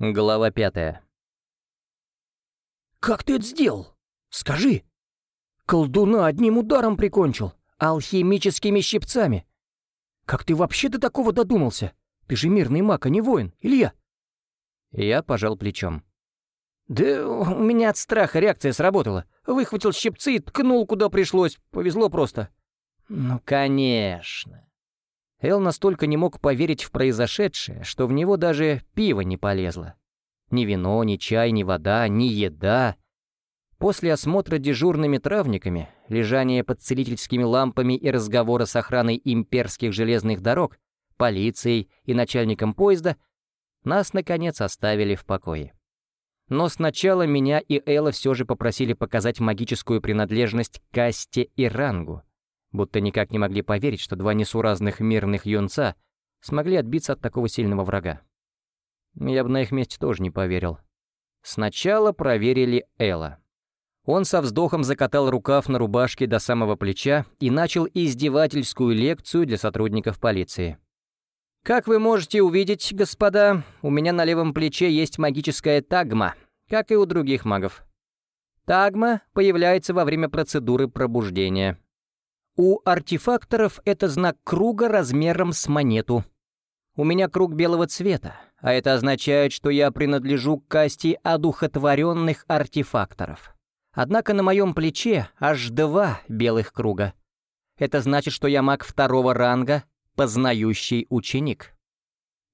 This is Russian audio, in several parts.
Глава пятая. «Как ты это сделал? Скажи!» «Колдуна одним ударом прикончил, алхимическими щипцами. Как ты вообще до такого додумался? Ты же мирный маг, а не воин, Илья!» Я пожал плечом. «Да у меня от страха реакция сработала. Выхватил щипцы и ткнул, куда пришлось. Повезло просто». «Ну, конечно». Эл настолько не мог поверить в произошедшее, что в него даже пиво не полезло. Ни вино, ни чай, ни вода, ни еда. После осмотра дежурными травниками, лежания под целительскими лампами и разговора с охраной имперских железных дорог, полицией и начальником поезда, нас, наконец, оставили в покое. Но сначала меня и Элла все же попросили показать магическую принадлежность касте и рангу, будто никак не могли поверить, что два несуразных мирных юнца смогли отбиться от такого сильного врага. Я бы на их месте тоже не поверил. Сначала проверили Элла. Он со вздохом закатал рукав на рубашке до самого плеча и начал издевательскую лекцию для сотрудников полиции. «Как вы можете увидеть, господа, у меня на левом плече есть магическая тагма, как и у других магов. Тагма появляется во время процедуры пробуждения. У артефакторов это знак круга размером с монету. У меня круг белого цвета, а это означает, что я принадлежу к касте одухотворенных артефакторов. Однако на моем плече аж два белых круга. Это значит, что я маг второго ранга познающий ученик.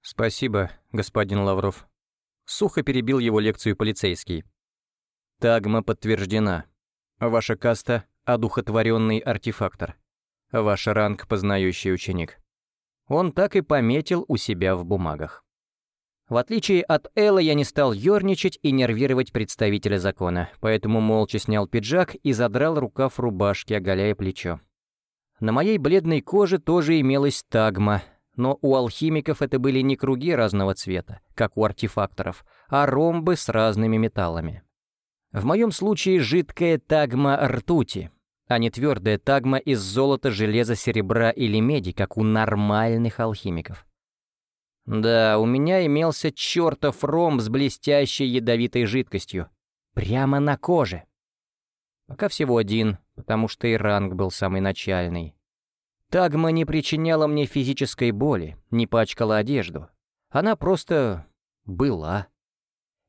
«Спасибо, господин Лавров». Сухо перебил его лекцию полицейский. «Тагма подтверждена. Ваша каста — одухотворенный артефактор. Ваш ранг — познающий ученик». Он так и пометил у себя в бумагах. В отличие от Элла, я не стал ерничать и нервировать представителя закона, поэтому молча снял пиджак и задрал рукав рубашки, оголяя плечо. На моей бледной коже тоже имелась тагма, но у алхимиков это были не круги разного цвета, как у артефакторов, а ромбы с разными металлами. В моем случае жидкая тагма ртути, а не твердая тагма из золота, железа, серебра или меди, как у нормальных алхимиков. Да, у меня имелся чертов ромб с блестящей ядовитой жидкостью. Прямо на коже. Пока всего один, потому что и ранг был самый начальный. Тагма не причиняла мне физической боли, не пачкала одежду. Она просто была.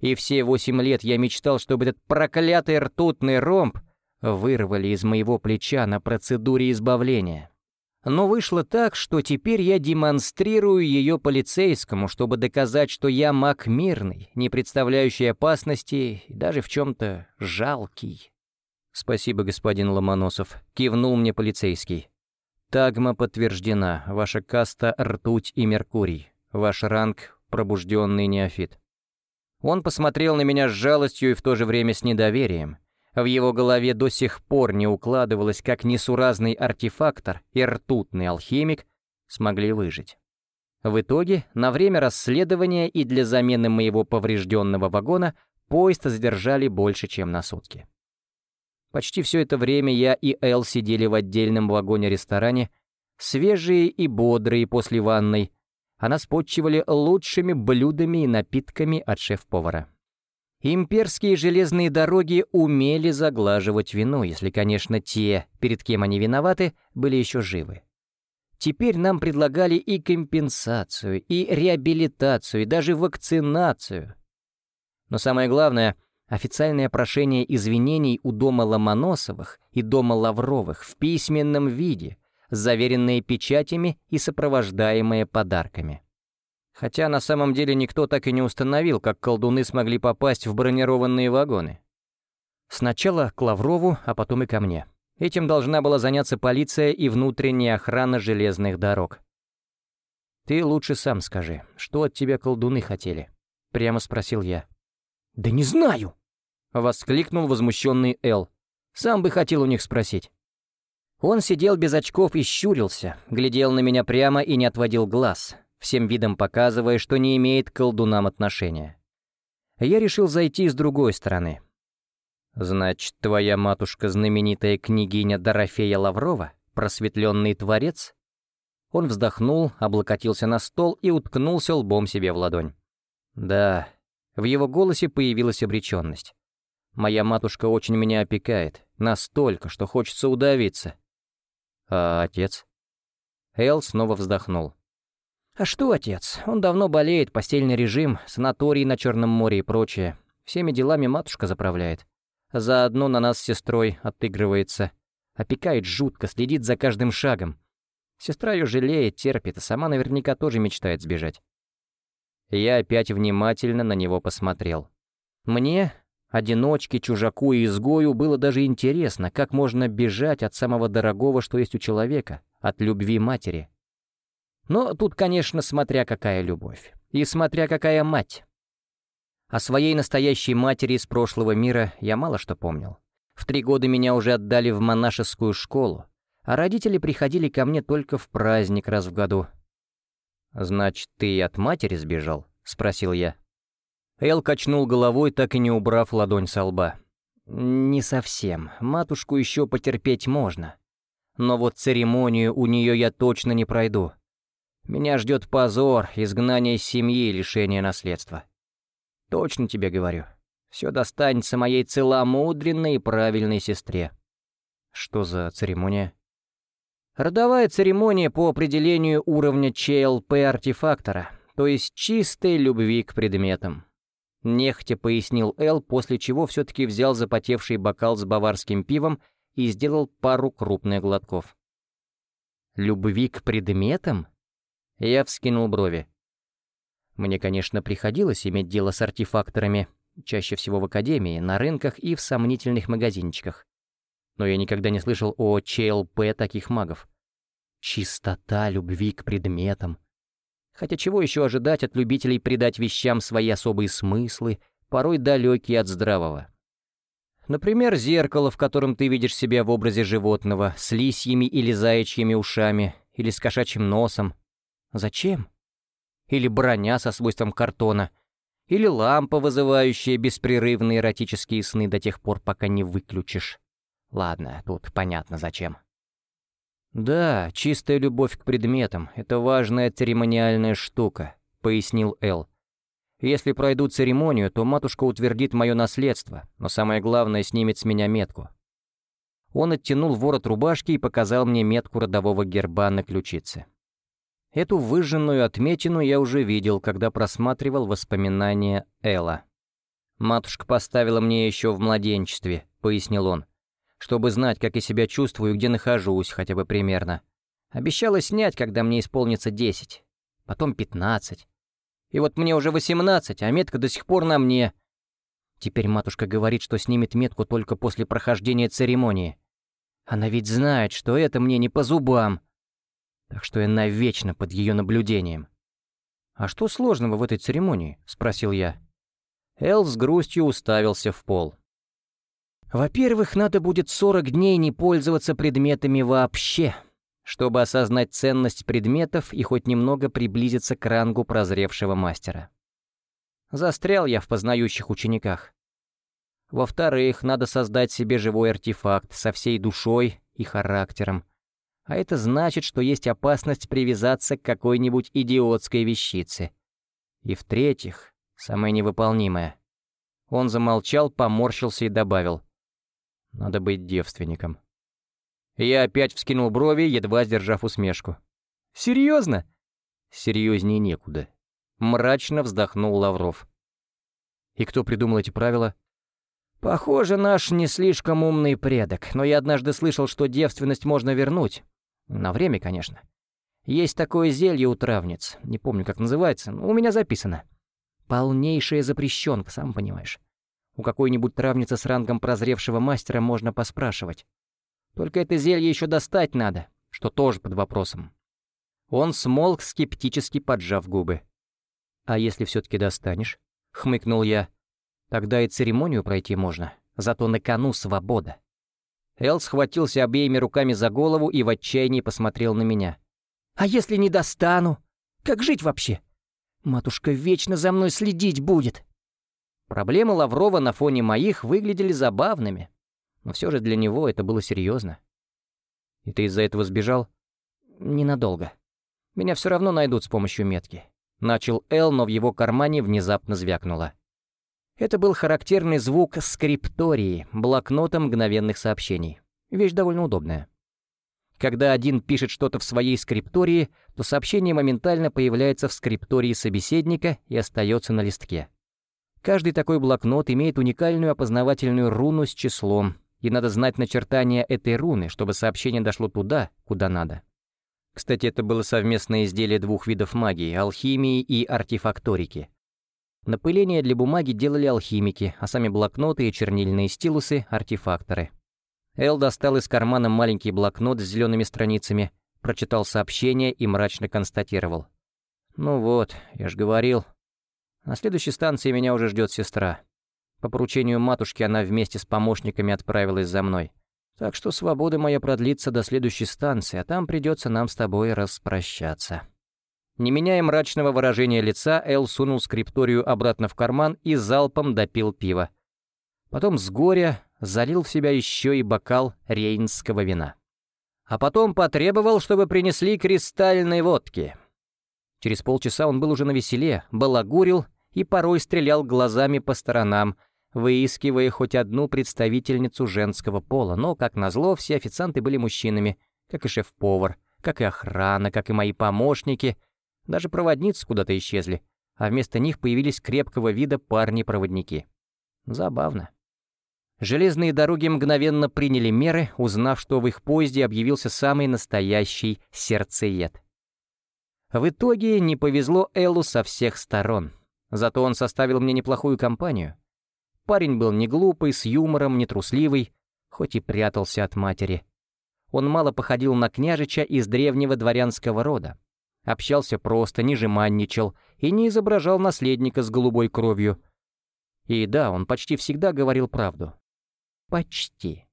И все восемь лет я мечтал, чтобы этот проклятый ртутный ромб вырвали из моего плеча на процедуре избавления. Но вышло так, что теперь я демонстрирую ее полицейскому, чтобы доказать, что я маг мирный, не представляющий опасности и даже в чем-то жалкий. «Спасибо, господин Ломоносов», — кивнул мне полицейский. «Тагма подтверждена, ваша каста — ртуть и меркурий, ваш ранг — пробужденный неофит». Он посмотрел на меня с жалостью и в то же время с недоверием. В его голове до сих пор не укладывалось, как несуразный артефактор и ртутный алхимик смогли выжить. В итоге, на время расследования и для замены моего поврежденного вагона поезд задержали больше, чем на сутки. Почти все это время я и Эл сидели в отдельном вагоне-ресторане, свежие и бодрые после ванной, а нас подчивали лучшими блюдами и напитками от шеф-повара. Имперские железные дороги умели заглаживать вину, если, конечно, те, перед кем они виноваты, были еще живы. Теперь нам предлагали и компенсацию, и реабилитацию, и даже вакцинацию. Но самое главное — Официальное прошение извинений у дома Ломоносовых и дома Лавровых в письменном виде, заверенные печатями и сопровождаемые подарками. Хотя на самом деле никто так и не установил, как колдуны смогли попасть в бронированные вагоны. Сначала к Лаврову, а потом и ко мне. Этим должна была заняться полиция и внутренняя охрана железных дорог. «Ты лучше сам скажи, что от тебя колдуны хотели?» — прямо спросил я. «Да не знаю!» — воскликнул возмущенный Эл. «Сам бы хотел у них спросить». Он сидел без очков и щурился, глядел на меня прямо и не отводил глаз, всем видом показывая, что не имеет к колдунам отношения. Я решил зайти с другой стороны. «Значит, твоя матушка знаменитая княгиня Дорофея Лаврова, просветленный творец?» Он вздохнул, облокотился на стол и уткнулся лбом себе в ладонь. «Да, В его голосе появилась обреченность. «Моя матушка очень меня опекает, настолько, что хочется удавиться». «А отец?» Эл снова вздохнул. «А что отец? Он давно болеет, постельный режим, санаторий на Черном море и прочее. Всеми делами матушка заправляет. Заодно на нас с сестрой отыгрывается. Опекает жутко, следит за каждым шагом. Сестра ее жалеет, терпит, а сама наверняка тоже мечтает сбежать. Я опять внимательно на него посмотрел. Мне, одиночке, чужаку и изгою, было даже интересно, как можно бежать от самого дорогого, что есть у человека, от любви матери. Но тут, конечно, смотря какая любовь. И смотря какая мать. О своей настоящей матери из прошлого мира я мало что помнил. В три года меня уже отдали в монашескую школу, а родители приходили ко мне только в праздник раз в году. «Значит, ты от матери сбежал?» — спросил я. Эл качнул головой, так и не убрав ладонь со лба. «Не совсем. Матушку еще потерпеть можно. Но вот церемонию у нее я точно не пройду. Меня ждет позор, изгнание из семьи и лишение наследства. Точно тебе говорю. Все достанется моей целомудренной и правильной сестре. Что за церемония? Родовая церемония по определению уровня ЧЛП-артефактора, то есть чистой любви к предметам. Нехотя пояснил Эл, после чего все-таки взял запотевший бокал с баварским пивом и сделал пару крупных глотков. «Любви к предметам?» Я вскинул брови. Мне, конечно, приходилось иметь дело с артефакторами, чаще всего в академии, на рынках и в сомнительных магазинчиках. Но я никогда не слышал о ЧЛП таких магов. Чистота любви к предметам. Хотя чего еще ожидать от любителей придать вещам свои особые смыслы, порой далекие от здравого. Например, зеркало, в котором ты видишь себя в образе животного, с лисьими или заячьими ушами, или с кошачьим носом, Зачем? Или броня со свойством картона, или лампа, вызывающая беспрерывные эротические сны до тех пор, пока не выключишь. Ладно, тут понятно зачем. «Да, чистая любовь к предметам — это важная церемониальная штука», — пояснил Эл. «Если пройду церемонию, то матушка утвердит мое наследство, но самое главное — снимет с меня метку». Он оттянул ворот рубашки и показал мне метку родового герба на ключице. Эту выжженную отметину я уже видел, когда просматривал воспоминания Элла. «Матушка поставила мне еще в младенчестве», — пояснил он, «чтобы знать, как я себя чувствую и где нахожусь, хотя бы примерно. Обещала снять, когда мне исполнится десять, потом пятнадцать. И вот мне уже восемнадцать, а метка до сих пор на мне. Теперь матушка говорит, что снимет метку только после прохождения церемонии. Она ведь знает, что это мне не по зубам» так что я навечно под ее наблюдением. «А что сложного в этой церемонии?» — спросил я. Эл с грустью уставился в пол. «Во-первых, надо будет 40 дней не пользоваться предметами вообще, чтобы осознать ценность предметов и хоть немного приблизиться к рангу прозревшего мастера. Застрял я в познающих учениках. Во-вторых, надо создать себе живой артефакт со всей душой и характером, а это значит, что есть опасность привязаться к какой-нибудь идиотской вещице. И в-третьих, самое невыполнимое. Он замолчал, поморщился и добавил. Надо быть девственником. Я опять вскинул брови, едва сдержав усмешку. «Серьезно?» «Серьезнее некуда». Мрачно вздохнул Лавров. «И кто придумал эти правила?» «Похоже, наш не слишком умный предок, но я однажды слышал, что девственность можно вернуть, на время, конечно. Есть такое зелье у травниц, не помню, как называется, но у меня записано. Полнейшая запрещенка, сам понимаешь. У какой-нибудь травницы с рангом прозревшего мастера можно поспрашивать. Только это зелье еще достать надо, что тоже под вопросом. Он смолк, скептически поджав губы. «А если все-таки достанешь?» — хмыкнул я. «Тогда и церемонию пройти можно, зато на кону свобода». Эл схватился обеими руками за голову и в отчаянии посмотрел на меня. «А если не достану? Как жить вообще? Матушка вечно за мной следить будет!» Проблемы Лаврова на фоне моих выглядели забавными, но все же для него это было серьезно. «И ты из-за этого сбежал?» «Ненадолго. Меня все равно найдут с помощью метки». Начал Эл, но в его кармане внезапно звякнуло. Это был характерный звук скриптории, блокнота мгновенных сообщений. Вещь довольно удобная. Когда один пишет что-то в своей скриптории, то сообщение моментально появляется в скриптории собеседника и остается на листке. Каждый такой блокнот имеет уникальную опознавательную руну с числом, и надо знать начертание этой руны, чтобы сообщение дошло туда, куда надо. Кстати, это было совместное изделие двух видов магии — алхимии и артефакторики. Напыление для бумаги делали алхимики, а сами блокноты и чернильные стилусы — артефакторы. Эл достал из кармана маленький блокнот с зелеными страницами, прочитал сообщение и мрачно констатировал. «Ну вот, я ж говорил. На следующей станции меня уже ждет сестра. По поручению матушки она вместе с помощниками отправилась за мной. Так что свобода моя продлится до следующей станции, а там придется нам с тобой распрощаться». Не меняя мрачного выражения лица, Эл сунул скрипторию обратно в карман и залпом допил пиво. Потом с горя залил в себя еще и бокал рейнского вина. А потом потребовал, чтобы принесли кристальной водки. Через полчаса он был уже на веселе, балагурил и порой стрелял глазами по сторонам, выискивая хоть одну представительницу женского пола, но, как назло, все официанты были мужчинами, как и шеф-повар, как и охрана, как и мои помощники — даже проводницы куда-то исчезли, а вместо них появились крепкого вида парни-проводники. Забавно. Железные дороги мгновенно приняли меры, узнав, что в их поезде объявился самый настоящий сердцеед. В итоге не повезло Эллу со всех сторон. Зато он составил мне неплохую компанию. Парень был не глупый, с юмором, не трусливый, хоть и прятался от матери. Он мало походил на княжича из древнего дворянского рода, общался просто, не жеманничал и не изображал наследника с голубой кровью. И да, он почти всегда говорил правду. Почти.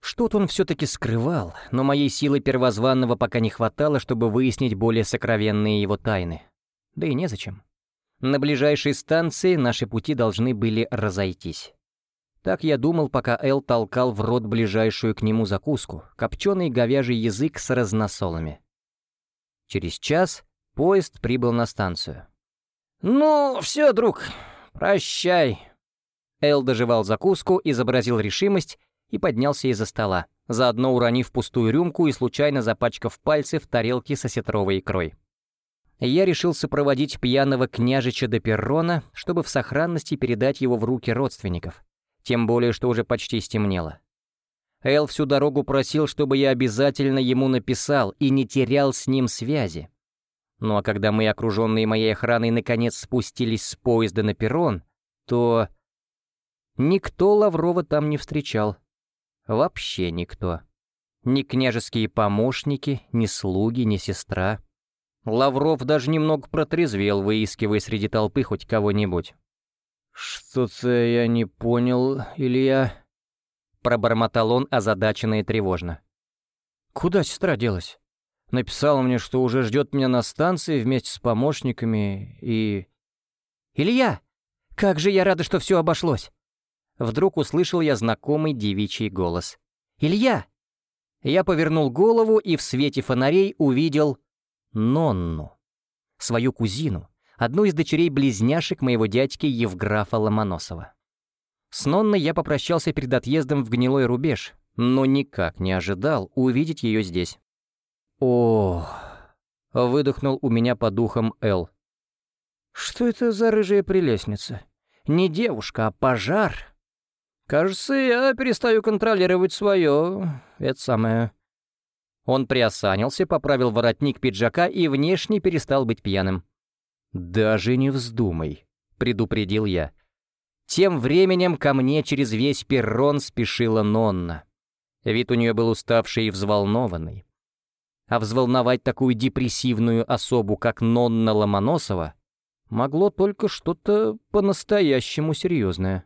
Что-то он все-таки скрывал, но моей силы первозванного пока не хватало, чтобы выяснить более сокровенные его тайны. Да и незачем. На ближайшей станции наши пути должны были разойтись. Так я думал, пока Эл толкал в рот ближайшую к нему закуску, копченый говяжий язык с разносолами. Через час поезд прибыл на станцию. «Ну, все, друг, прощай». Эл доживал закуску, изобразил решимость и поднялся из-за стола, заодно уронив пустую рюмку и случайно запачкав пальцы в тарелке с осетровой икрой. Я решил сопроводить пьяного княжича до перрона, чтобы в сохранности передать его в руки родственников, тем более, что уже почти стемнело. Эл всю дорогу просил, чтобы я обязательно ему написал и не терял с ним связи. Ну а когда мы, окруженные моей охраной, наконец спустились с поезда на перрон, то... Никто Лаврова там не встречал. Вообще никто. Ни княжеские помощники, ни слуги, ни сестра. Лавров даже немного протрезвел, выискивая среди толпы хоть кого-нибудь. «Что-то я не понял, Илья», Пробормотал он озадаченно и тревожно. «Куда сестра делась? Написала мне, что уже ждет меня на станции вместе с помощниками и...» «Илья! Как же я рада, что все обошлось!» Вдруг услышал я знакомый девичий голос. «Илья!» Я повернул голову и в свете фонарей увидел Нонну, свою кузину, одну из дочерей-близняшек моего дядьки Евграфа Ломоносова. С Нонной я попрощался перед отъездом в гнилой рубеж, но никак не ожидал увидеть ее здесь. О, выдохнул у меня по духам Эл. Что это за рыжая прелестница? Не девушка, а пожар. Кажется, я перестаю контролировать свое... это самое... Он приосанился, поправил воротник пиджака и внешне перестал быть пьяным. «Даже не вздумай», — предупредил я. Тем временем ко мне через весь перрон спешила Нонна. Вид у нее был уставший и взволнованный. А взволновать такую депрессивную особу, как Нонна Ломоносова, могло только что-то по-настоящему серьезное.